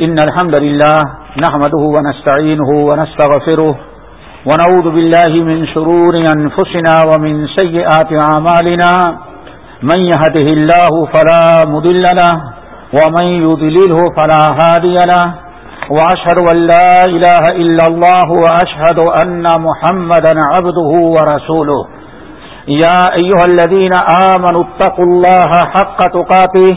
إن الحمد لله نحمده ونستعينه ونستغفره ونعوذ بالله من شرور أنفسنا ومن سيئات عمالنا من يهده الله فلا مدل له ومن يضلله فلا هادي له وأشهد أن لا إله إلا الله وأشهد أن محمدا عبده ورسوله يا أيها الذين آمنوا اتقوا الله حق تقاته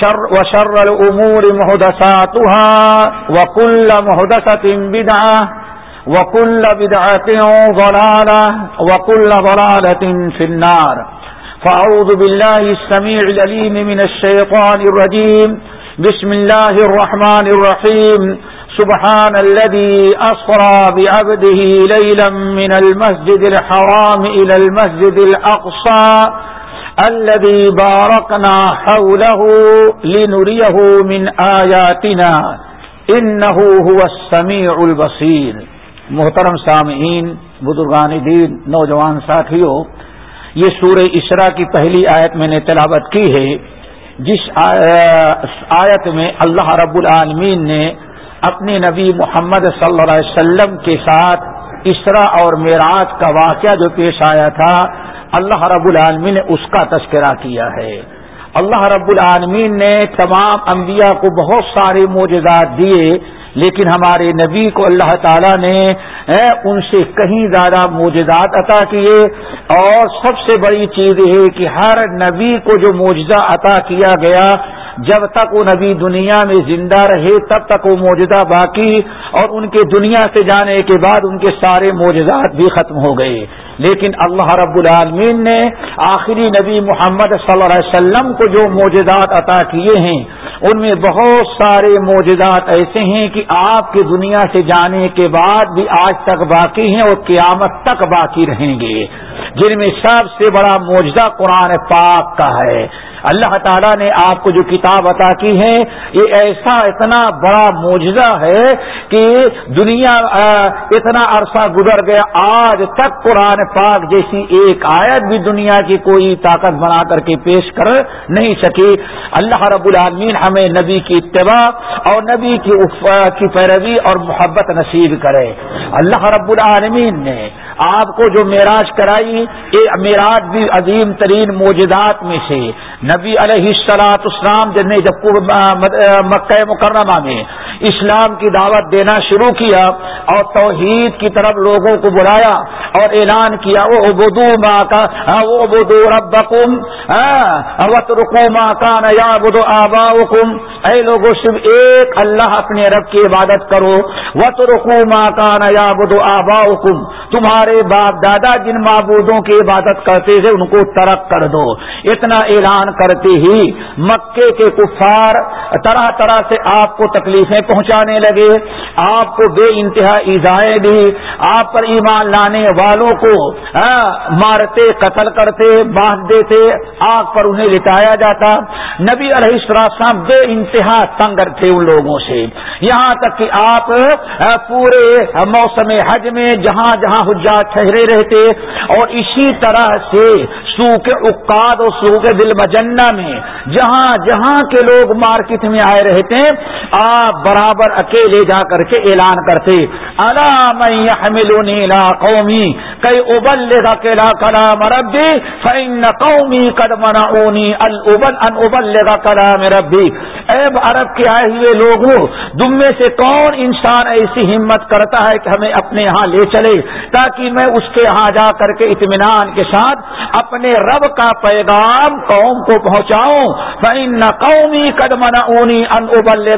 شر وشر الأمور مهدساتها وكل مهدسة بدعة وكل بدعة ضلالة وكل ضلالة في النار. فأعوذ بالله السميع الأليم من الشيطان الرجيم. بسم الله الرحمن الرحيم. سبحان الذي أصرى بعبده ليلا من المسجد الحرام إلى المسجد الأقصى. الذي باركنا حوله لنريه من آياتنا إنه هو السميع البصير. محترم سامعین، بزرگان دین، نوجوان ساتھیوں، یہ سورہ اسرا کی پہلی آیت میں نے تلاوت کی ہے، جس آیت میں اللہ رب العالمین نے اپنے نبی محمد صلی اللہ علیہ وسلم کے ساتھ اسرا اور معراج کا واقعہ جو پیش آیا تھا اللہ رب العالمین نے اس کا تذکرہ کیا ہے۔ اللہ رب العالمین نے تمام انبیاء کو بہت سارے معجزات دیے، لیکن ہمارے نبی کو اللہ تعالیٰ نے ان سے کہیں زیادہ موجودات عطا کیے۔ اور سب سے بڑی چیز یہ کہ ہر نبی کو جو موجودہ عطا کیا گیا، جب تک وہ نبی دنیا میں زندہ رہے، تب تک وہ موجودہ باقی، اور ان کے دنیا سے جانے کے بعد ان کے سارے موجودات بھی ختم ہو گئے۔ لیکن اللہ رب العالمین نے آخری نبی محمد صلی اللہ علیہ وسلم کو جو موجودات عطا کیے ہیں، ان میں بہت سارے موجودات ایسے ہیں کہ آپ کی دنیا سے جانے کے بعد بھی آج تک باقی ہیں اور قیامت تک باقی رہیں گے۔ جن میں سب سے بڑا موجودہ قرآن پاک کا ہے۔ اللہ تعالیٰ نے آپ کو جو کتاب عطا کی ہے، یہ ایسا اتنا بڑا معجزہ ہے کہ دنیا اتنا عرصہ گزر گیا، آج تک قرآن پاک جیسی ایک آیت بھی دنیا کی کوئی طاقت بنا کر کے پیش کر نہیں سکی۔ اللہ رب العالمین ہمیں نبی کی اتباع اور نبی کی پیروی اور محبت نصیب کرے۔ اللہ رب العالمین نے آپ کو جو معراج کرائی یہ معراج بھی عظیم ترین موجودات میں سے۔ نبی علیہ السلاط اسلام نے جب مکہ مکرمہ میں اسلام کی دعوت دینا شروع کیا اور توحید کی طرف لوگوں کو بلایا اور اعلان کیا وہ ابدو ماں کا وہ ابدو رب وط رکو ماں کا نیا بدو آبا حکم اے لوگوں صرف ایک اللہ اپنے رب کی عبادت کرو۔ وط رکو ماں کا نیا بدو آبا حکم تمہارے باپ دادا جن معبودوں کی عبادت کرتے تھے، ان کو ترک کر دو۔ اتنا اعلان کرتے ہی مکے کے کفار طرح طرح سے آپ کو تکلیفیں پہنچانے لگے۔ آپ کو بے انتہا ایزائیں دی آپ پر ایمان لانے والوں کو مارتے، قتل کرتے، باندھ دیتے، آگ پر انہیں لٹایا جاتا۔ نبی علیہ السلام بے انتہا تنگ تھے ان لوگوں سے۔ یہاں تک کہ آپ پورے موسم حج میں جہاں جہاں حجات ٹھہرے رہتے اور اسی طرح سے سو کے اقاد اور سو کے دل مجنہ میں جہاں جہاں کے لوگ مارکیٹ میں آئے رہتے ہیں آپ برابر اکیلے جا کر کے اعلان کرتے قومی کئی ابل لے گا کلام ربی فین قومی قدمنا اونی البل ان ابل لے گا کلام ربی۔ اے عرب کے آئے ہوئے لوگوں، تم میں سے کون انسان ایسی ہمت کرتا ہے کہ ہمیں اپنے یہاں لے چلے تاکہ میں اس کے یہاں جا کر کے اطمینان کے ساتھ اپنے رب کا پیغام قوم کو پہنچاؤں۔ فین قومی قدمنا اونی ان ابل لے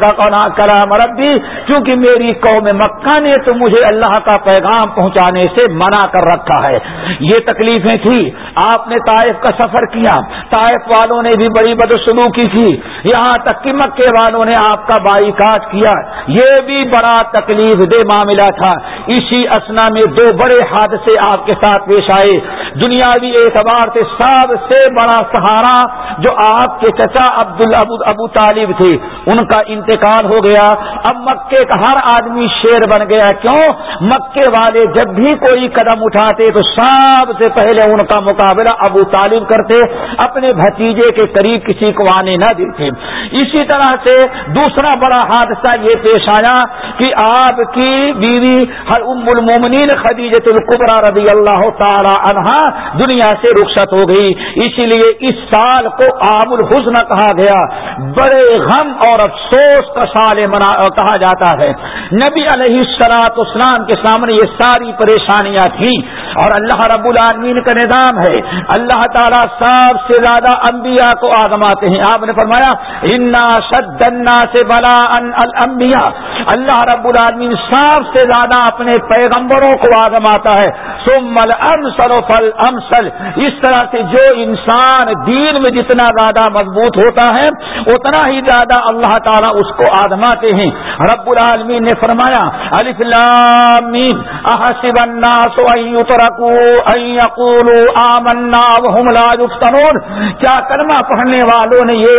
کلام ربی کیونکہ میری قوم مکہ نے تو مجھے اللہ کا پیغام پہنچانے سے منع کر رکھا ہے۔ یہ تکلیفیں تھی آپ نے طائف کا سفر کیا۔ طائف والوں نے بھی بڑی بدسلوکی کی۔ یہاں تک کہ مکے والوں نے آپ کا بائی کاٹ کیا۔ یہ بھی بڑا تکلیف دہ معاملہ تھا۔ اسی اسنا میں دو بڑے حادثے آپ کے ساتھ پیش آئے۔ دنیاوی اعتبار سے سب سے بڑا سہارا جو آپ کے چچا عبد ابو طالب تھے، ان کا انتقال ہو گیا۔ اب مکے کا ہر آدمی شیر بن گیا۔ کیوں؟ مکے والے جب بھی کوئی قدم اٹھاتے تو سب سے پہلے ان کا مقابلہ ابو طالب کرتے، اپنے بھتیجے کے قریب کسی کو آنے نہ دیتے۔ اسی طرح سے دوسرا بڑا حادثہ یہ پیش آیا کہ آپ کی بیوی ہر ام المومنین خدیجت کبرا رضی اللہ تعالی عنہا دنیا سے رخصت ہو گئی۔ اسی لیے اس سال کو عام الحسن کہا گیا۔ بڑے غم اور افسوس کا سال کہا جاتا ہے۔ نبی علیہ السلاط اسلام کے سامنے یہ ساری پریشانیاں تھیں۔ اور اللہ رب العالمین کا نظام ہے۔ اللہ تعالیٰ سب سے زیادہ انبیاء کو آدماتے ہیں۔ آپ نے فرمایا، انا شدنا سے بلا ان الانبیاء اللہ رب العالمین سب سے زیادہ اپنے پیغمبروں کو آدماتا ہے۔ سمل امسل فل امسل اس طرح سے جو انسان دین میں جتنا زیادہ مضبوط ہوتا ہے، اتنا ہی زیادہ اللہ تعالیٰ اس کو آدماتے ہیں۔ رب العالمین نے فرمایا، الف لامین احسب الناس ان ان يقولوا آمنا وهم لا يفتنون کیا کلمہ پڑھنے والوں نے یہ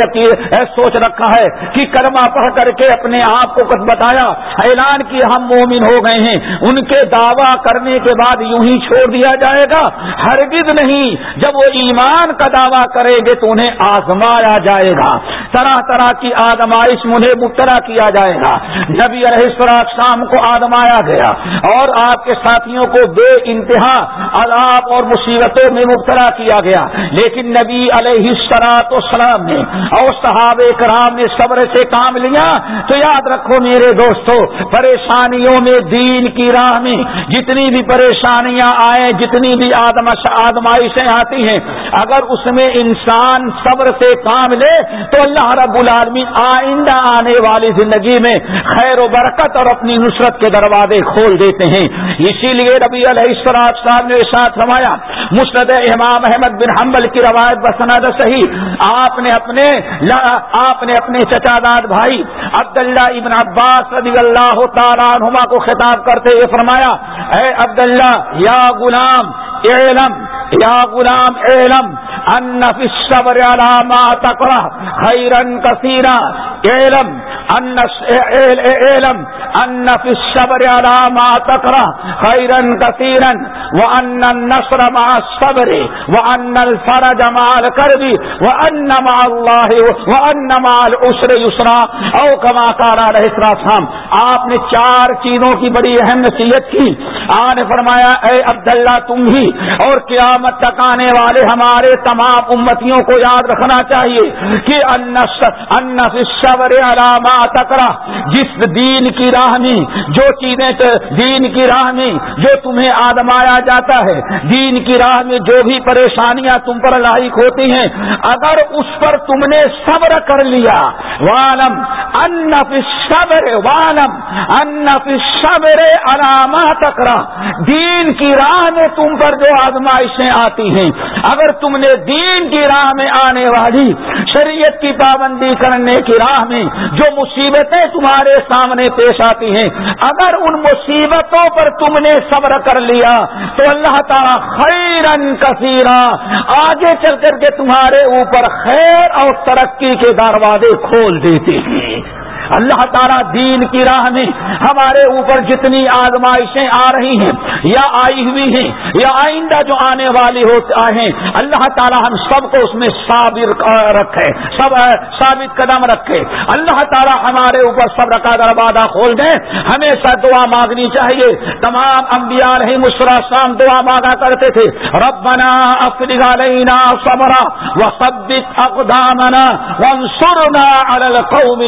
سوچ رکھا ہے کہ کلمہ پڑھ کر کے اپنے آپ کو کچھ بتایا۔ اعلان کی ہم مومن ہو گئے ہیں۔ ان کے دعویٰ کرنے کے بعد یوں ہی چھوڑ دیا جائے گا۔ ہرگز نہیں۔ جب وہ ایمان کا دعویٰ کریں گے تو انہیں آزمایا جائے گا۔ طرح طرح کی آزمائش انہیں مبتلا کیا جائے گا۔ نبی علیہ السلام کو آدمایا گیا اور آپ کے ساتھیوں کو بے انتہا عذاب اور مصیبتوں میں مبتلا کیا گیا۔ لیکن نبی علیہ السلاط اسلام نے اور صحاب کرام نے صبر سے کام لیا۔ تو یاد رکھو میرے دوستو، پریشانیوں میں دین کی راہ میں جتنی بھی پریشانیاں آئیں، جتنی بھی آدمائشیں آتی ہیں، اگر اس میں انسان صبر سے کام لے، تو اللہ رب العالمین آئندہ آنے والی زندگی میں خیر و برکت اور اپنی نصرت کے دروازے کھول دیتے ہیں۔ اسی لیے ربی علیہ السلام صاحب نے ساتھ روایا مسرد امام احمد بن حنبل کی روایت بسند صحیح، آپ نے اپنے آپ نے اپنے چچا داد بھائی عبداللہ ابن عباس رضی اللہ تعالیٰ عنہما کو خطاب کرتے ہوئے فرمایا، اے عبداللہ، یا غلام علم یا غلام علم ان فی الصبر على ما تقرا خيرا كثيرا علم ان علم ان فی الصبر على ما تقرا خيرا كثيرا وان النصر مع الصبر وان الفرج مع الكرب وان مع الله وان مع العسر يسرا. او كما قال عليه السلام آپ نے چار چیزوں کی بڑی اہم نصیحت کی۔ آ نے فرمایا، اے عبداللہ، تم بھی اور قیامت تک آنے والے ہمارے تمام امتیوں کو یاد رکھنا چاہیے کہ صبر علامہ تکرا جس دین کی راہ میں جو چیزیں دین کی راہ میں جو تمہیں آدمایا جاتا ہے، دین کی راہ میں جو بھی پریشانیاں تم پر لاحق ہوتی ہیں، اگر اس پر تم نے صبر کر لیا والم ان صبر والم ان صبر علامہ تکرا دین کی راہ میں تم پر جو آزمائشیں آتی ہیں، اگر تم نے دین کی راہ میں آنے والی، شریعت کی پابندی کرنے کی راہ میں جو مصیبتیں تمہارے سامنے پیش آتی ہیں۔ اگر ان مصیبتوں پر تم نے صبر کر لیا تو اللہ تعالیٰ خیرن کثیرہ آگے چل کر کے تمہارے اوپر خیر اور ترقی کے دروازے کھول دیتے ہیں۔ اللہ تعالیٰ دین کی راہ میں ہمارے اوپر جتنی آزمائشیں آ رہی ہیں، یا آئی ہوئی ہیں، یا آئندہ جو آنے والی ہوتے ہیں اللہ تعالیٰ ہم سب کو اس میں صابر رکھے، سب ثابت قدم رکھے۔ اللہ تعالیٰ ہمارے اوپر صبر کا دروازہ کھول دیں ہمیشہ دعا مانگنی چاہیے۔ تمام انبیاء رہی مسلم دعا مانگا کرتے تھے۔ ربنا افرغ علينا صبرا وثبت اقدامنا وانصرنا على القوم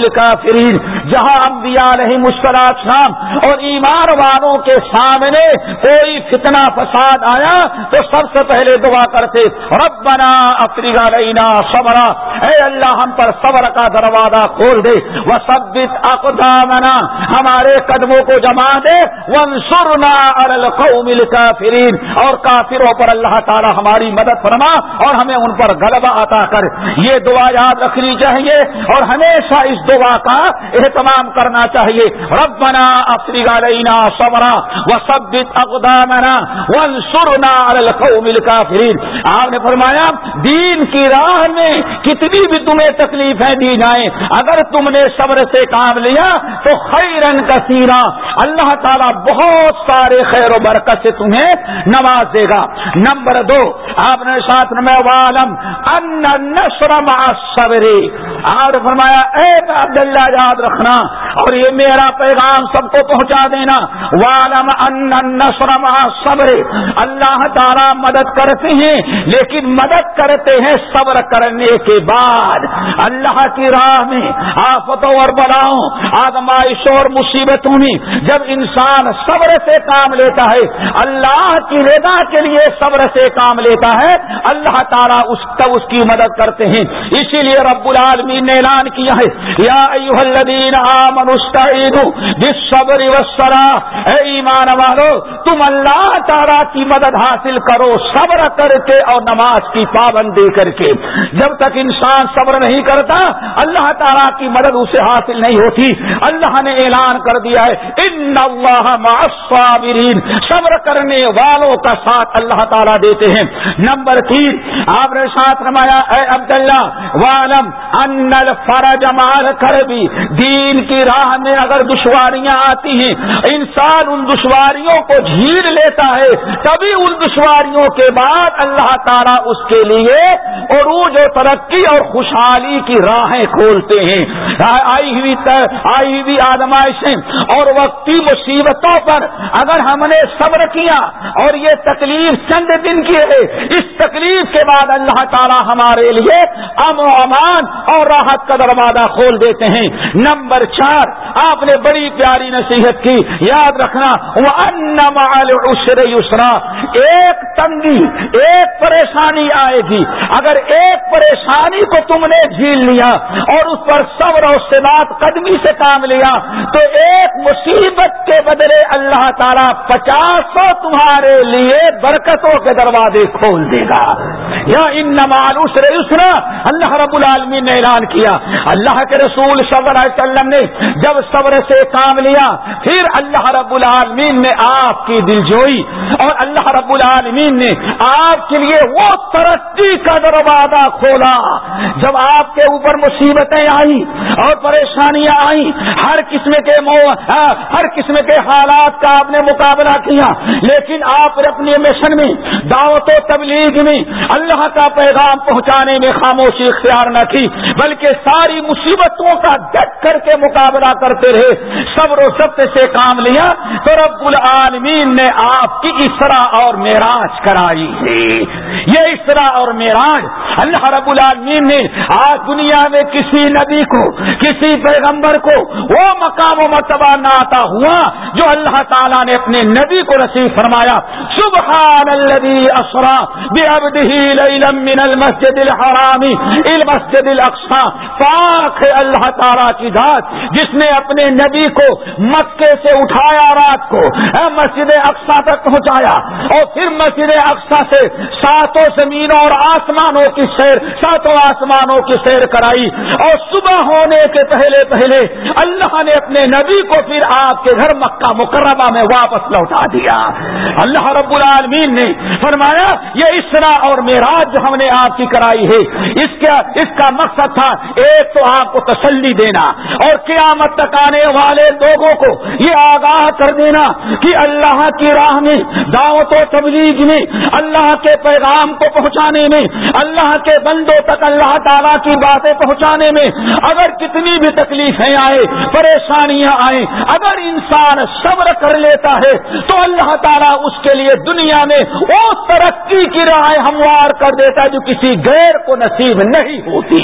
الكافرين جہاں انبیاء علیہ السلام اور ایمان والوں کے سامنے کوئی فتنہ فساد آیا، تو سب سے پہلے دعا کرتے، ربنا افرغ علينا صبرا۔ اے اللہ، ہم پر صبر کا دروازہ کھول دے۔ وثبت اقدامنا، ہمارے قدموں کو جما دے۔ وانصرنا على القوم الكافرين اور کافروں پر اللہ تعالی ہماری مدد فرما اور ہمیں ان پر غلبہ عطا کر۔ یہ دعا یاد رکھنی چاہیے اور ہمیشہ اس دعا کا اہتمام کرنا چاہیے۔ ربنا افریغ علینا صبرا وثبت اقدامنا وانصرنا على القوم الكافرين آپ نے فرمایا، دین کی راہ میں کتنی بھی تمہیں تکلیفیں دی جائیں، اگر تم نے صبر سے کام لیا تو خیرن کثیرا۔ اللہ تعالیٰ بہت سارے خیر و برکت سے تمہیں نواز دے گا۔ نمبر دو، آپ نے ساتھ میں والم ان نسر صبری آپ نے فرمایا، اے عبداللہ یاد رکھنا اور یہ میرا پیغام سب کو پہنچا دینا۔ والم ان صبر اللہ تعالی مدد کرتے ہیں، لیکن مدد کرتے ہیں صبر کرنے کے بعد۔ اللہ کی راہ میں آفتوں اور بلاؤں آدمائشوں اور مصیبتوں میں جب انسان صبر سے کام لیتا ہے، اللہ کی رضا کے لیے صبر سے کام لیتا ہے، اللہ تعالیٰ اس تب اس کی مدد کرتے ہیں۔ اسی لیے رب العالمین نے اعلان کیا ہے، یا الذین آمنوا بالصبر والصلاة. اے ایمان والو، تم اللہ تعالیٰ کی مدد حاصل کرو، صبر کر کے اور نماز کی پابندی کر کے۔ جب تک انسان صبر نہیں کرتا، اللہ تعالیٰ کی مدد اسے حاصل نہیں ہوتی۔ اللہ نے اعلان کر دیا ہے، ان اللہ مع الصابرین۔ صبر کرنے والوں کا ساتھ اللہ تعالیٰ دیتے ہیں۔ نمبر تین، آپ نے ساتھ رمایا اے عبداللہ والم ان الفرج مال کر بھی دین کی راہ میں اگر دشواریاں آتی ہیں، انسان ان دشواریوں کو جھیل لیتا ہے، تبھی ان دشواریوں کے بعد اللہ تعالیٰ اس کے لیے عروج و ترقی اور خوشحالی کی راہیں کھولتے ہیں۔ آئی ہوئی آئی ہوئی آدمائشیں اور وقتی مصیبتوں پر اگر ہم نے صبر کیا اور یہ تکلیف چند دن کی ہے، اس تکلیف کے بعد اللہ تعالی ہمارے لیے امن و امان اور راحت کا دروازہ کھول دیتے ہیں۔ نمبر چار، آپ نے بڑی پیاری نصیحت کی، یاد رکھنا وہ یسرا ایک تنگی، ایک پریشانی آئے گی۔ اگر ایک پریشانی کو تم نے جھیل لیا اور اس پر صبر اور سے بات قدمی سے کام لیا، تو ایک مصیبت کے بدلے اللہ تعالیٰ پچاس سو تمہارے لیے برکتوں کے دروازے کھول دے گا۔ یا ان نمانوس اسرا اللہ رب العالمین نے اعلان کیا۔ اللہ کے رسول صلی اللہ علیہ وسلم نے جب صبر سے کام لیا، پھر اللہ رب العالمین نے آپ کی دل جوئی اور اللہ رب العالمین نے آپ کے لیے وہ ترقی کا دروازہ کھولا۔ جب آپ کے اوپر مصیبتیں آئی اور پریشانیاں آئیں، ہر قسم کے ہر قسم کے حالات کا آپ نے مقابلہ کیا۔ لیکن آپ اپنی مشن میں، دعوت و تبلیغ میں اللہ کا پیغام پہنچانے میں خاموشی اختیار نہ کی، بلکہ ساری مصیبتوں کا ڈٹ کر کے مقابلہ کرتے رہے، صبر و ضبط سے کام لیا، تو رب العالمین نے آپ کی اسرا اور معراج کرائی۔ ہے یہ اسرا اور معراج اللہ رب العالمین نے آج دنیا میں کسی نبی کو، کسی پیغمبر کو، وہ مقام و مرتبہ نہ آتا ہوا جو اللہ تعالیٰ نے اپنے نبی کو نصیب فرمایا۔ سبحان الذي اسرا بعبده ليلا من المسجد الحرام الى المسجد الاقصى پاک اللہ تعالیٰ کی ذات جس نے اپنے نبی کو مکے سے اٹھایا رات کو مسجد اقصا تک پہنچایا۔ اور پھر مسجد اقصا سے ساتوں زمینوں اور آسمانوں کی سیر، ساتوں آسمانوں کی سیر کرائی۔ اور صبح ہونے کے پہلے پہلے اللہ نے اپنے نبی کو پھر آپ کے گھر مکہ مکرمہ میں واپس لوٹا دیا۔ اللہ رب العالمین نے فرمایا، یہ اسرا اور میراج جو ہم نے آپ کی کرائی ہے، اس کا اس کا مقصد تھا ایک تو آپ کو تسلی دینا۔ اور قیامت تک آنے والے لوگوں کو یہ آگاہ کر دینا کہ اللہ کی راہ میں دعوت و تبلیغ میں، اللہ کے پیغام کو پہنچانے میں، اللہ کے بندوں تک اللہ تعالیٰ کی باتیں پہنچانے میں اگر کتنی بھی تکلیفیں آئے، پریشانیاں آئیں، اگر انسان صبر کر لیتا ہے تو اللہ تعالیٰ اس کے لیے دنیا میں وہ ترقی کی راہ ہموار کر دیتا ہے جو کسی غیر کو نصیب نہیں ہوتی۔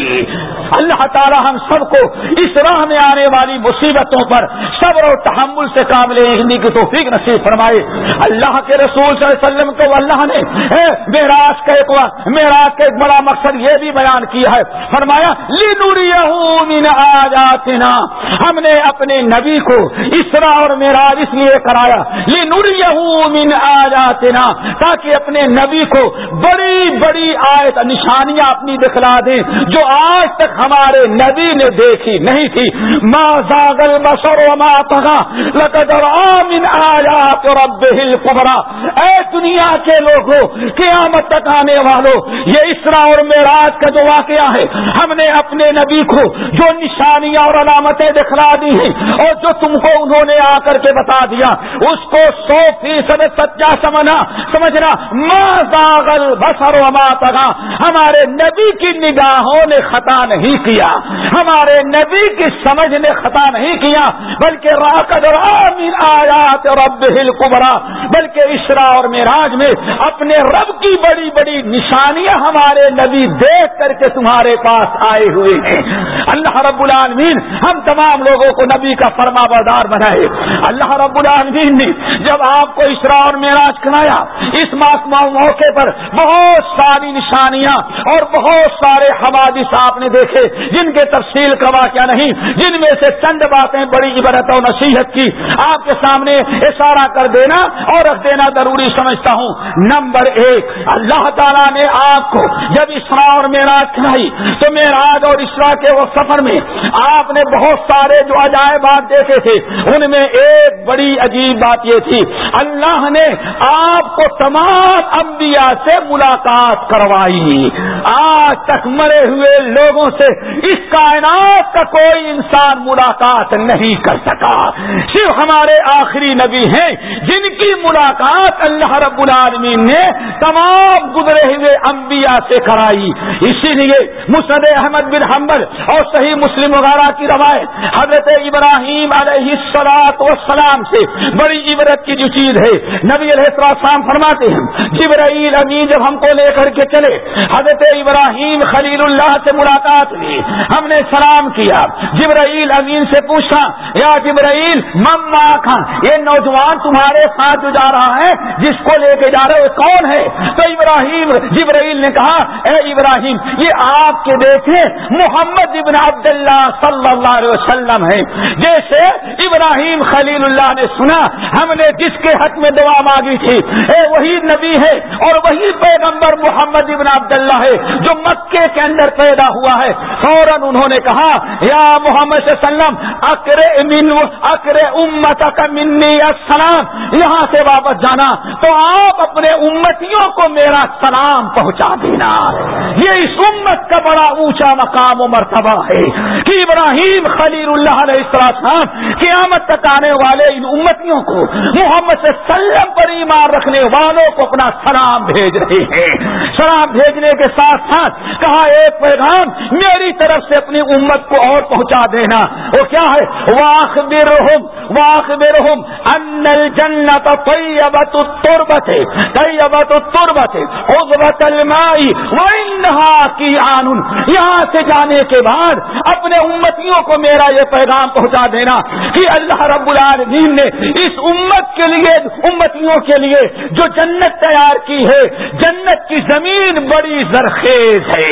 اللہ تعالیٰ ہم سب کو اس راہ میں آنے والی مصیبتوں پر صبر اور تحمل سے قابل ہندی کی توفیق نصیب فرمائے۔ اللہ کے رسول صلی اللہ علیہ وسلم کو اللہ نے معراج کا ایک معراج کا ایک بڑا مقصد یہ بھی بیان کیا ہے۔ فرمایا من آجاتنا ہم نے اپنے نبی کو اسرا اور معراج اس لیے کرایا لنوریہ من آجاتنا تاکہ اپنے نبی کو بڑی بڑی آیت، نشانیاں اپنی دکھلا دیں، جو آج تک ہمارے نبی نے دیکھی، نہیں تھی۔ ما زاغل بسر وما تغا لقد من آیات ربه القبرى اے دنیا کے لوگوں، قیامت تک آنے والوں، یہ اسرا اور معراج کا جو واقعہ ہے، ہم نے اپنے نبی کو جو نشانیاں اور علامتیں دکھلا دی ہیں اور جو تم کو انہوں نے آ کر کے بتا دیا، اس کو سو فیصد سچا سمجھنا سمجھنا۔ زاغل بسر وما تغا ہمارے نبی کی نگاہوں نے خطا نہیں کیا۔ ہمارے نبی کی سمجھ نے خطا نہیں کیا، بلکہ راکد آمین آیات رب ہل کبرا بلکہ اسرا اور معراج میں اپنے رب کی بڑی بڑی نشانیاں ہمارے نبی دیکھ کر کے تمہارے پاس آئے ہوئے ہیں۔ اللہ رب العالمین ہم تمام لوگوں کو نبی کا فرما بردار بنائے۔ اللہ رب العالمین نے جب آپ کو اسرا اور معراج کرایا اس موقع پر بہت ساری نشانیاں اور بہت سارے حوادث آپ نے دیکھے، جن کے تفصیل کا واقعہ نہیں جن میں سے چند باتیں بڑی عبرت و نصیحت کی، آپ کے سامنے اشارہ کر دینا اور رکھ دینا ضروری سمجھتا ہوں۔ نمبر ایک، اللہ تعالیٰ نے آپ کو جب اسرا اور معراج کھلائی، تو معراج اور اسرا کے وہ سفر میں آپ نے بہت سارے جو عجائبات دیکھے تھے، ان میں ایک بڑی عجیب بات یہ تھی، اللہ نے آپ کو تمام انبیاء سے ملاقات کروائی۔ آج تک مرے ہوئے لوگوں سے اس کائنات کا کوئی کوئی انسان ملاقات نہیں کر سکا۔ صرف ہمارے آخری نبی ہیں جن کی ملاقات اللہ رب العالمین نے تمام گزرے ہوئے انبیاء سے کرائی۔ اسی لیے مسد احمد بن حمبل اور صحیح مسلم وغیرہ کی روایت حضرت ابراہیم علیہ السلاط وسلام سے بڑی عبرت کی جو چیز ہے۔ نبی علیہ السلام فرماتے ہیں، جبرائیل امین جب ہم کو لے کر کے چلے، حضرت ابراہیم خلیل اللہ سے ملاقات لی ہم نے سلام کیا۔ جبرائیل امین سے پوچھا، یا جبرائیل مما خان یہ نوجوان تمہارے ساتھ جو جا رہا ہے، جس کو لے کے جا رہے کون ہے؟ تو ابراہیم، جبرائیل نے کہا، اے ابراہیم، یہ آپ کے دیکھے محمد ابن عبداللہ صلی اللہ علیہ وسلم ہے جیسے ابراہیم خلیل اللہ نے سنا، ہم نے جس کے حق میں دعا مانگی تھی۔ اے وہی نبی ہے اور وہی پیغمبر محمد ابن عبداللہ ہے جو مکے کے اندر پیدا ہوا ہے۔ فوراً انہوں نے کہا، یا محمد صلی اللہ علیہ وسلم اکرے من اکرے امت کا منی السلام، یہاں سے واپس جانا، تو آپ اپنے امتیوں کو میرا سلام پہنچا دینا۔ یہ اس امت کا بڑا اونچا مقام و مرتبہ ہے کہ ابراہیم خلیل اللہ علیہ السلام قیامت تک آنے والے ان امتیوں کو محمد سے سلم پر ایمان رکھنے والوں کو اپنا سلام بھیج رہے ہیں۔ سلام بھیجنے کے ساتھ ساتھ کہا ایک پیغام، میری طرف سے اپنی امت کو اور پہنچا دینا وہ کیا ہے؟ واخ برہم واخ برہم ان الجنت طیبت التربت طیبت التربت عذبت المائی وانہا کی یہاں سے جانے کے بعد اپنے امتیوں کو میرا یہ پیغام پہنچا دینا کہ اللہ رب العالمین نے اس امت کے لیے، امتیوں کے لیے جو جنت تیار کی ہے، جنت کی زمین بڑی زرخیز ہے،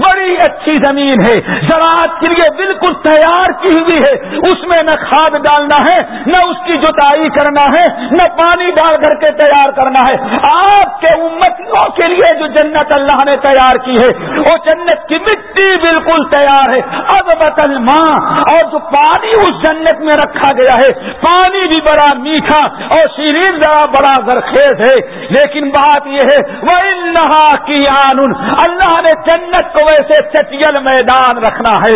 بڑی اچھی زمین ہے، زراعت کے لیے بالکل تیار کی ہوئی ہے، اس میں نہ کھاد ڈالنا ہے نہ اس کی جتائی کرنا ہے، نہ پانی ڈال کر کے تیار کرنا ہے۔ آپ کے امتوں کے لیے جو جنت اللہ نے تیار کی ہے، وہ جنت کی مٹی بالکل تیار ہے۔ اب بتل ماں اور جو پانی اس جنت میں رکھا گیا ہے، پانی بھی بڑا میٹھا اور شیرین ذرا بڑا زرخیز ہے۔ لیکن بات یہ ہے وہ کی اللہ نے جنت کو ویسے چٹیل میدان رکھنا ہے۔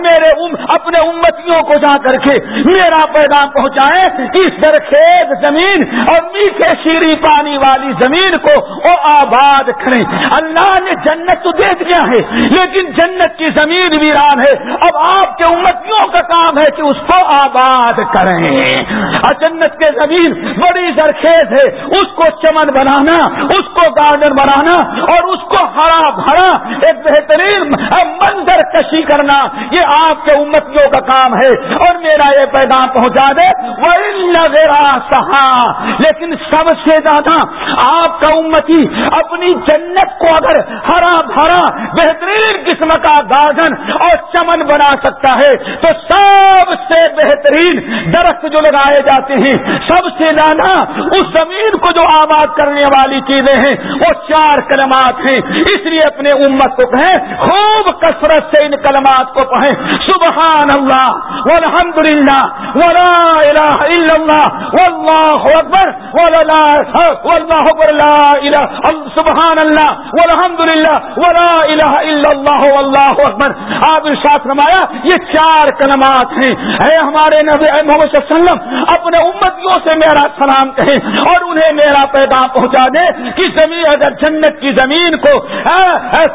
میرے اپنے امتیوں کو جا کر کے میرا پہنچائے، اس سرخیز زمین اور میٹھے شیری پانی والی زمین کو وہ آباد کریں اللہ نے جنت تو دے دیا ہے، لیکن جنت کی زمین ویران ہے۔ اب آپ کے امتیوں کا کام ہے کہ اس کو آباد کریں۔ اور جنت کے زمین بڑی زرخیز ہے، اس کو چمن بنانا، اس کو گارڈن بنانا اور اس کو ہرا بھرا ایک بہترین منظر کشی کرنا، یہ آپ کے امتیوں کا کام ہے۔ اور میرا یہ پیغام پہنچا دے سہا لیکن سب سے زیادہ آپ کا امتی اپنی جنت کو اگر ہرا بھرا بہترین قسم کا گارڈن اور چمن بنا سکتا ہے، تو سب سے بہترین درخت جو لگائے جاتے ہیں، سب سے زیادہ اس زمین کو جو آباد کرنے والی چیزیں ہیں، وہ چار کلمات ہیں۔ اس لیے اپنے امت کو کہیں، خوب کثرت سے ان کلمات کو پڑھیں۔ سبحان اللہ والحمد للہ ولا الہ الا اللہ، واللہ اکبر، ولا واللہ اکبر لا الہ سبحان اللہ والحمد للہ ولا الہ الا اللہ، واللہ اکبر۔ آپ ارشاد فرمایا، یہ چار کلمات ہیں۔ اے ہمارے نبی اے محمد صلی اللہ علیہ وسلم، اپنے امتیوں سے میرا سلام کہیں اور انہیں میرا پیغام پہنچا دے کہ زمین اگر جنت کی زمین کو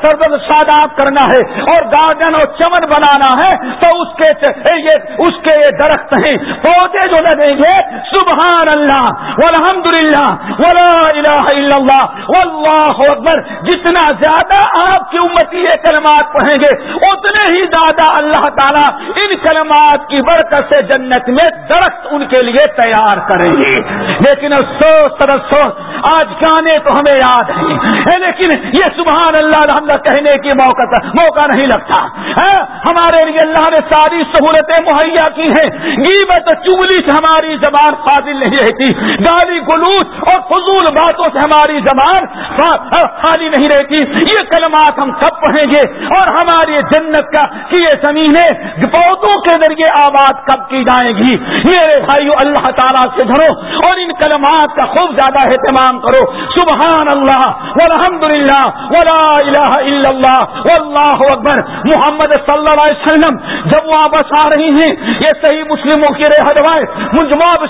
سرد شاداب کرنا ہے اور گارڈن اور چمن بنانا ہے، تو اس کے یہ اس کے یہ درخت ہیں۔ پودے جو لگیں گے سبحان اللہ الحمد للہ ولا الہ الا اللہ، واللہ اکبر۔ جتنا زیادہ آپ کی امتی یہ کلمات پڑھیں گے، اتنے ہی زیادہ اللہ تعالیٰ ان کلمات کی برکت سے جنت میں درخت ان کے لیے تیار کریں گے۔ لیکن افسوس افسوس، آج گانے تو ہمیں یاد ہیں۔ لیکن یہ سبحان اللہ الحمد کہنے کی موقع موقع نہیں لگتا ہاں، ہمارے لیے اللہ نے ساری سہولتیں مہیا کی ہیں۔ گیبت چگلی سے ہماری زبان فاضل نہیں رہتی۔ گالی گلوس اور فضول باتوں سے ہماری زبان ہاں، خالی نہیں رہتی۔ یہ کلمات ہم سب پڑھیں گے اور ہماری جنت کا کہ یہ زمینیں پودوں کے ذریعے آباد کب کی جائیں گی؟ میرے بھائیو، اللہ تعالیٰ سے دھرو اور ان کلمات کا خوب زیادہ اہتمام کرو۔ سبحان اللہ والحمد للہ ولا الہ الا اللہ، واللہ اکبر۔ محمد صلی اللہ علیہ وسلم، جب واپس آ رہی ہیں، یہ صحیح مسلموں کی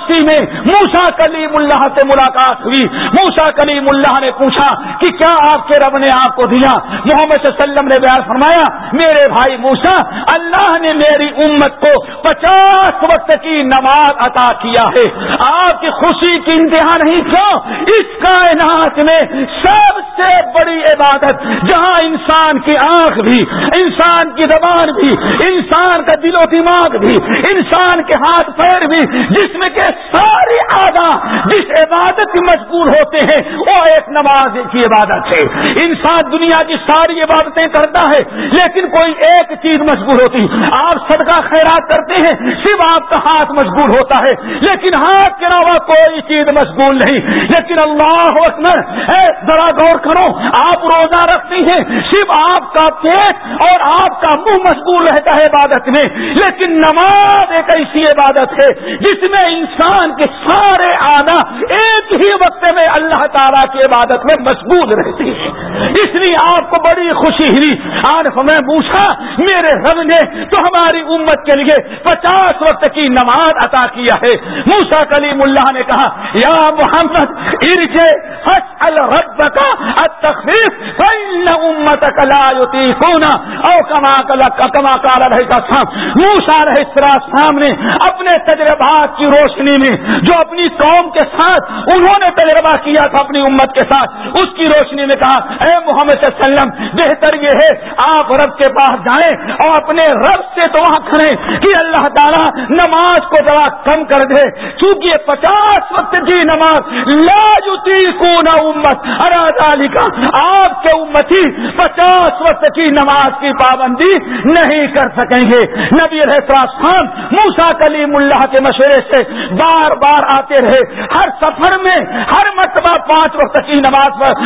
سی میں موسا کلیم اللہ سے ملاقات ہوئی۔ موسا کلیم اللہ نے پوچھا کہ کیا آپ کے رب نے آپ کو دیا؟ محمد صلی اللہ علیہ وسلم نے بیان فرمایا، میرے بھائی موسا اللہ نے میری امت کو پچاس وقت کی نماز عطا کیا ہے۔ آپ کی خوشی کی انتہا نہیں کیوں اس کائنات میں سب سے بڑی عبادت، جہاں انسان کی آنکھ بھی انسان کی زبان بھی، انسان کا دل و دماغ بھی، انسان کے ہاتھ پیر بھی، جس میں کے ساری آدھا جس عبادت کی مجبور ہوتے ہیں، وہ ایک نماز کی عبادت ہے۔ انسان دنیا کی ساری عبادتیں کرتا ہے، لیکن کوئی ایک چیز مجبور ہوتی۔ آپ صدقہ خیرات کرتے ہیں، صرف آپ کا ہاتھ مجبور ہوتا ہے، لیکن ہاتھ کے علاوہ کوئی چیز مشغول نہیں۔ لیکن اللہ اکبر ذرا غور کرو، آپ روزہ رکھتی ہیں، صرف آپ کا پیٹ اور آپ کا منہ مشغول رہتا ہے عبادت میں، لیکن نماز ایک ایسی عبادت ہے جس میں انسان کے سارے آنا ایک ہی وقت میں اللہ تعالیٰ کی عبادت میں مشغول رہتی ہے اس لیے آپ کو بڑی خوشی ہوئی۔ آج ہمیں پوچھا، میرے رب نے تو ہماری امت کے لیے پچاس وقت کی نماز عطا کیا ہے۔ موسا کلیم اللہ نے کہا، یا محمد ارجے رب کا تخریف امت لا یطیقون او کما کما کال رہے کا موسا رہے سامنے اپنے تجربات کی روشنی میں جو اپنی قوم کے ساتھ انہوں نے تجربہ کیا تھا اپنی امت کے ساتھ، اس کی روشنی میں کہا، اے محمد صلی اللہ علیہ وسلم، بہتر یہ ہے، آپ رب کے پاس جائیں اور اپنے رب سے دعا کریں کہ اللہ تعالیٰ نماز کو ذرا کم کر دے۔ چونکہ پچاس وقت کی نماز، لا امت۔ ارادالی کا آپ کے امتی پچاس وقت کی نماز کی پابندی نہیں کر سکیں گے۔ نبی خان موسا کلیم اللہ کے مشورے سے بار بار آتے رہے۔ ہر سفر میں، ہر مرتبہ پانچ وقت کی نماز پر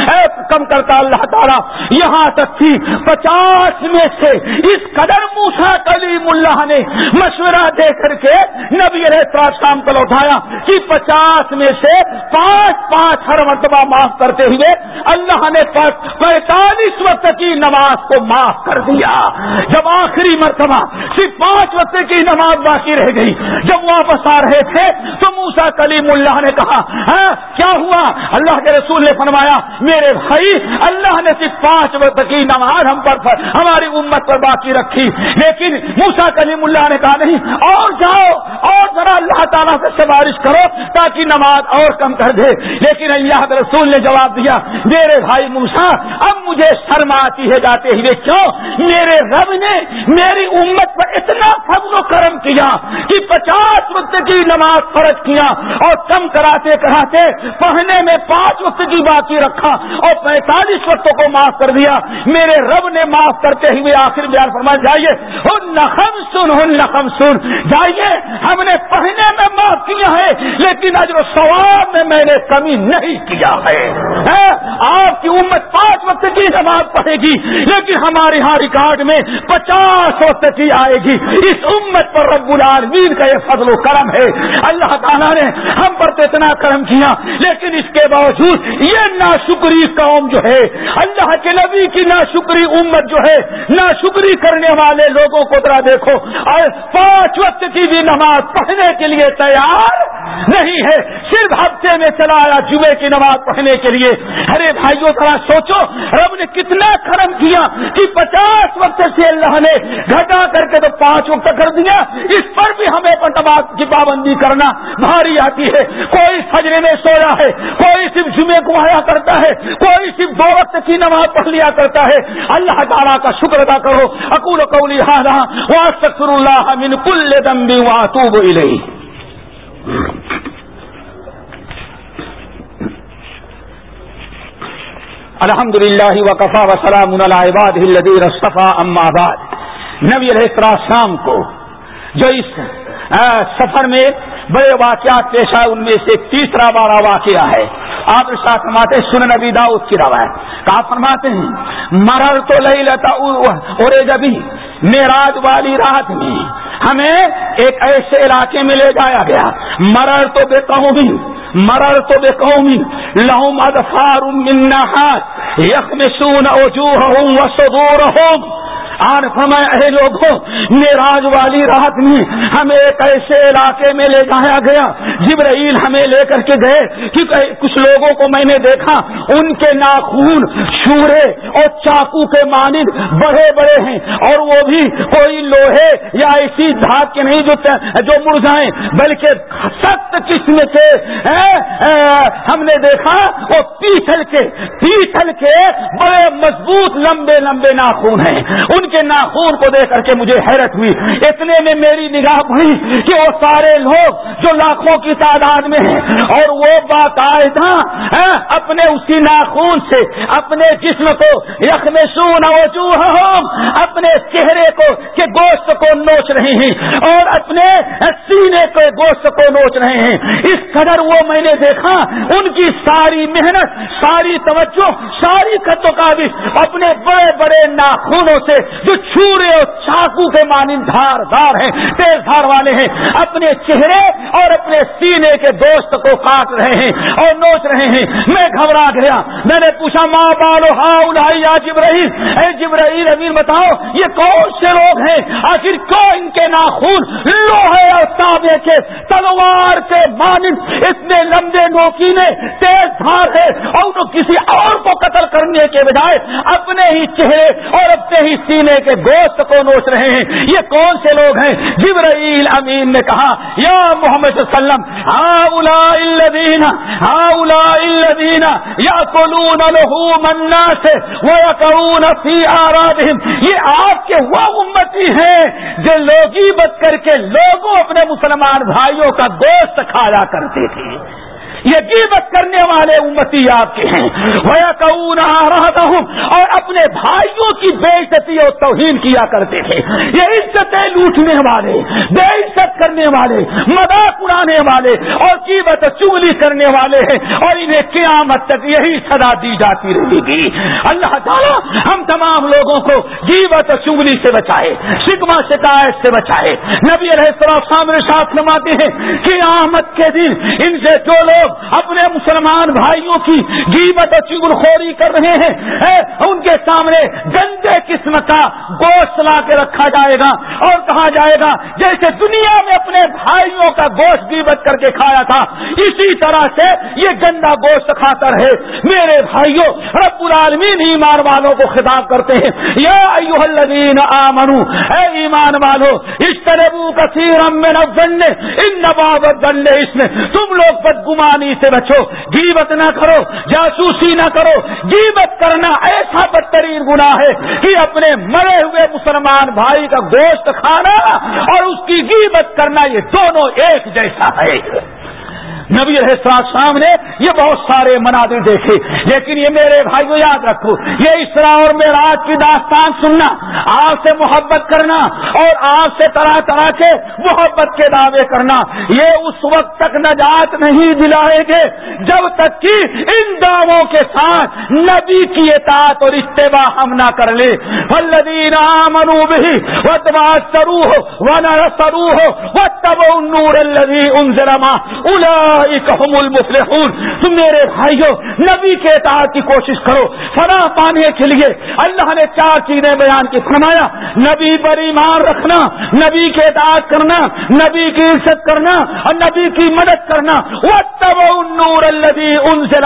کم کرتا اللہ تعالیٰ، یہاں تک تھی پچاس میں سے اس قدر موسا کلیم اللہ نے مشورہ دے کر کے نبی شام کو لوٹایا کہ پچاس میں سے پانچ پانچ ہر مرتبہ معاف کرتے ہوئے اللہ نے پینتالیس وقت کی نماز کو معاف کر دیا۔ جب آخری مرتبہ صرف پانچ وقت کی نماز باقی رہ گئی، جب واپس آ رہے تھے، تو موسا کلیم اللہ نے کہا ہاں، کیا ہوا؟ اللہ کے رسول نے فرمایا، میرے بھائی، اللہ نے صرف پانچ وقت کی نماز ہم پر ہماری امت پر باقی رکھی۔ لیکن موسا کلیم اللہ نے کہا، نہیں، اور جاؤ، اور ذرا اللہ تعالیٰ سے سفارش کرو تاکہ نماز اور کم کر دے۔ لیکن اللہ کے رسول نے جواب دیا، میرے بھائی موسا اب مجھے شرم آتی ہے جاتے ہوئے، کیوں؟ میرے رب نے میری امت پر اتنا فضل و کرم کیا کہ پچاس وقت کی نماز فرض کیا اور کم کراتے کراتے پڑھنے میں پانچ وقت کی باقی رکھا اور پینتالیس وقتوں کو معاف کر دیا۔ میرے رب نے معاف کرتے ہوئے آخر بیان فرما جائیے نخم سن ہن نخم سن جائیے، ہم نے پڑھنے میں معاف کیا ہے، لیکن اجر و ثواب میں میں نے کمی نہیں کیا ہے۔ ہاں، آپ کی امت پانچ وقت کی نماز پڑھے گی، لیکن ہمارے یہاں ریکارڈ میں پچاس وقت کی آئے گی۔ اس امت پر رب العالمین کا یہ فضل و کرم ہے۔ اللہ تعالیٰ نے ہم پر تو اتنا کرم کیا، لیکن اس کے باوجود یہ ناشکری قوم جو ہے، اللہ کے نبی کی ناشکری امت جو ہے، ناشکری کرنے والے لوگوں کو ذرا دیکھو۔ اور پانچ وقت کی بھی نماز پڑھنے کے لیے تیار نہیں ہے۔ صرف ہفتے میں چلا آیا جمعے کی نماز پڑھنے کے لیے۔ ارے بھائیوں ذرا سوچو، رب نے کتنا کرم کیا کہ پچاس دس وقت سے اللہ نے گھٹا کر کے تو پانچ وقت کر دیا۔ اس پر بھی ہمیں کی پابندی کرنا بھاری آتی ہے۔ کوئی سجرے میں سویا ہے، کوئی صرف جمعے کو آیا کرتا ہے، کوئی صرف دو وقت کی نماز پڑھ لیا کرتا ہے۔ اللہ تعالیٰ کا شکر ادا کرو۔ اکول قولی ہارا واسطر اللہ من کل دمبی واتوب الیہ۔ الحمد للہ وقفا وسلام العباد الدین صفا اما آباد نبی علیہ السلام کو جو اس سفر میں بڑے واقعات پیش آئے، ان میں سے تیسرا بارہ واقعہ ہے۔ آپ ساتھ فرماتے سن نبی داؤد کی روایت۔ کہا فرماتے ہیں مرر تو لئی لتا اور جبھی میراج والی رات میں ہمیں ایک ایسے علاقے میں لے جایا گیا۔ مرر تو بے کہوں بھی مرر تو بے کہوں بھی لہم ادفار من نحات یخمسون وجوہہم وصدورہم آر فرمایا، اے لوگوں، میراج والی رات میں ہمیں ایک ایسے علاقے میں لے جایا گیا۔ جبرائیل ہمیں لے کر کے گئے۔ کیونکہ کچھ لوگوں کو میں نے دیکھا، ان کے ناخون، شورے اور چاقو کے مانند بڑے بڑے ہیں۔ اور وہ بھی کوئی لوہے یا ایسی دھات کے نہیں جو جو مرجائیں بلکہ سخت قسم کے ہم نے دیکھا وہ پیتل کے پیتل کے بڑے مضبوط لمبے لمبے ناخون ہیں۔ ان کے ناخون کو دیکھ کر کے مجھے حیرت ہوئی۔ اتنے میں میری نگاہ پڑی کہ وہ سارے لوگ جو لاکھوں کی تعداد میں ہیں اور وہ باقاعدہ اپنے اسی ناخون سے، اپنے جسم کو یخم سون اپنے چہرے کو کے گوشت کو نوچ رہے ہیں اور اپنے سینے کے گوشت کو نوچ رہے ہیں۔ اس قدر وہ میں نے دیکھا، ان کی ساری محنت، ساری توجہ، ساری خطوں کا بھی اپنے بڑے بڑے ناخونوں سے جو چھوڑے اور چاقو کے مانند دھار دار ہیں تیز دھار والے ہیں، اپنے چہرے اور اپنے سینے کے دوست کو کاٹ رہے ہیں اور نوچ رہے ہیں۔ میں گھبرا گیا۔ میں نے پوچھا، ماں بالو ہاں یا جبرائیل؟ اے جبرائیل، امیر، بتاؤ، یہ کون سے لوگ ہیں؟ آخر کیوں ان کے ناخون لوہے اور تابے کے تلوار کے مانند اتنے لمبے نوکینے تیز دھار ہے اور تو کسی اور کو قتل کرنے کے بجائے اپنے ہی چہرے اور اپنے ہی سینے کے گوشت کو نوچ رہے ہیں۔ یہ کون سے لوگ ہیں؟ جبرائیل امین نے کہا، یا محمد صلی اللہ علیہ وسلم ہا الدین یا کلون منا سے یہ آپ کے وہ امتی ہیں جو لوگی بت کر کے لوگوں اپنے مسلمان بھائیوں کا گوشت کھایا کرتے تھے۔ یہ قیمت کرنے والے امتی آپ کے ہیں. اور اپنے بھائیوں کی بے عزتی اور توہین کیا کرتے تھے. یہ عزتیں لوٹنے والے، بے عزت کرنے والے، مذاق اڑانے والے اور قیمت چگلی کرنے والے ہیں، اور انہیں قیامت تک یہی سزا دی جاتی رہے گی. اللہ تعالیٰ ہم تمام لوگوں کو جیوت چگلی سے بچائے شکما شکایت سے بچائے. نبی السلام سامنے ساتھ نماتے ہیں کہ آمد کے دن ان سے جو لوگ اپنے مسلمان بھائیوں کی جیوت چگل خوری کر رہے ہیں۔ ان کے سامنے گندے قسم کا گوشت لا کے رکھا جائے گا اور کہا جائے گا، جیسے دنیا میں اپنے بھائیوں کا گوشت گیبت کر کے کھایا تھا، اسی طرح سے یہ گندا گوشت کھاتا رہے۔ میرے بھائیوں، رب العالمین ایمان والوں کو خطاب کرتے ہیں۔ یا ایوہ الذین آمنو، اے ایمان والو اشتربو کثیرا من الظن، ان نباب الظن اس میں۔ تم لوگ بدگمانی سے بچو گیبت نہ کرو، جاسوسی نہ کرو جیبت کرنا ایسا بدترین گناہ ہے کہ اپنے مرے ہوئے مسلمان بھائی کا گوشت کھانا اور اس کی جیبت کرنا یہ دونوں ایک جیسا ہے۔ نبی شام نے یہ بہت سارے مناظر دیکھے۔ لیکن یہ میرے بھائی یاد رکھو، یہ اسرا اور میراج کی داستان سننا، آپ سے محبت کرنا اور آپ سے طرح طرح کے محبت کے دعوے کرنا، یہ اس وقت تک نجات نہیں دلائے گے جب تک کہ ان دعووں کے ساتھ نبی کی اطاعت اور اتباع ہم نہ کر لے منو بھی وتبا سرو ہو و نہ سرو ہو وہ تب نور الدی ان المفلحون۔ تم میرے بھائیوں، نبی کے اطاعت کی کوشش کرو فلاح پانے کے لیے۔ اللہ نے چار چیزیں بیان کی، فرمایا، نبی پر ایمان رکھنا، نبی کے اطاعت کرنا، نبی کی عزت کرنا اور نبی کی مدد کرنا۔ وہ تب نور اللہ ان سے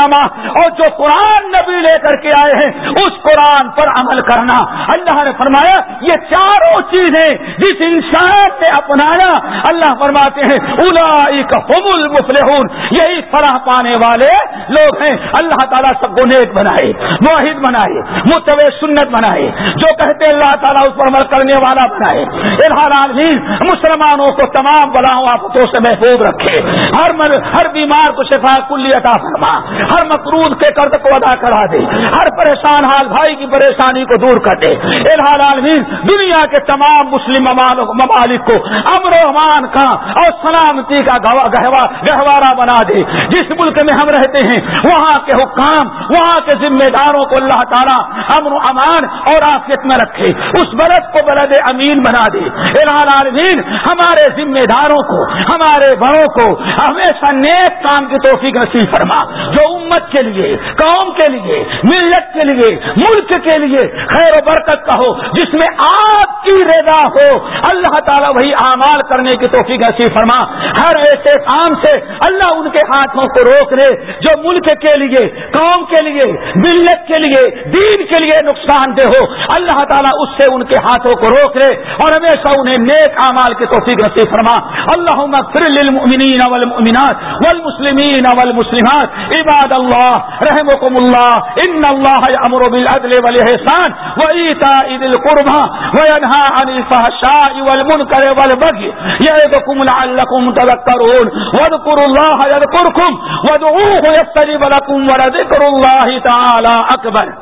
اور جو قرآن نبی لے کر کے آئے ہیں، اس قرآن پر عمل کرنا۔ اللہ نے فرمایا، یہ چاروں چیزیں جس انسان نے اپنایا، اللہ فرماتے ہیں الا المفلحون۔ یہی فلاح پانے والے لوگ ہیں۔ اللہ تعالیٰ سب کو نیک بنائے معاہد بنائے متو سنت بنائے جو کہتے اللہ تعالیٰ اس پر عمل کرنے والا بنائے۔ عالمین مسلمانوں کو تمام بلاؤں آفتوں سے محفوظ رکھے۔ ہر مر, ہر بیمار کو شفا کلی عطا فرما۔ ہر مقروض کے قرض کو ادا کرا دے۔ ہر پریشان حال بھائی کی پریشانی کو دور کر دے۔ عالمین دنیا کے تمام مسلم ممالک کو امر و امان کا اور سلامتی کا گہوارہ بنا دے۔ جس ملک میں ہم رہتے ہیں، وہاں کے حکام، وہاں کے ذمہ داروں کو اللہ تعالیٰ امن و امان اور آفیت میں رکھے۔ اس بلد کو بلد امین بنا دے۔ عالمین ہمارے ذمہ داروں کو، ہمارے بڑوں کو ہمیشہ نیک کام کی توفیق نصیب فرما۔ جو امت کے لیے، قوم کے لیے، ملت کے لیے، ملک کے لیے خیر و برکت کا ہو، جس میں آپ کی رضا ہو، اللہ تعالیٰ وہی اعمال کرنے کی توفیق نصیب فرما۔ ہر ایسے کام سے اللہ اللہ ان کے ہاتھوں کو روک لے، جو ملک کے لیے، قوم کے لیے، ملت کے لیے، دین کے لیے نقصان دہ ہو، اللہ تعالیٰ اس سے ان کے ہاتھوں کو روک لے اور ہمیشہ انہیں نیک اعمال کے توفیق نصیب فرما۔ اللہ اغفر للمؤمنین والمؤمنات والمسلمین والمسلمات، عباد اللہ رحمكم اللہ، ان اللہ یامر بالعدل والاحسان وایتاء ذی القربى وینھا عن الفحشاء والمنکر والبغي یعظکم لعلکم تذکرون واذكروا الله اللہ يذكركم وادعوه يستجب لكم ولذكر الله تعالى أكبر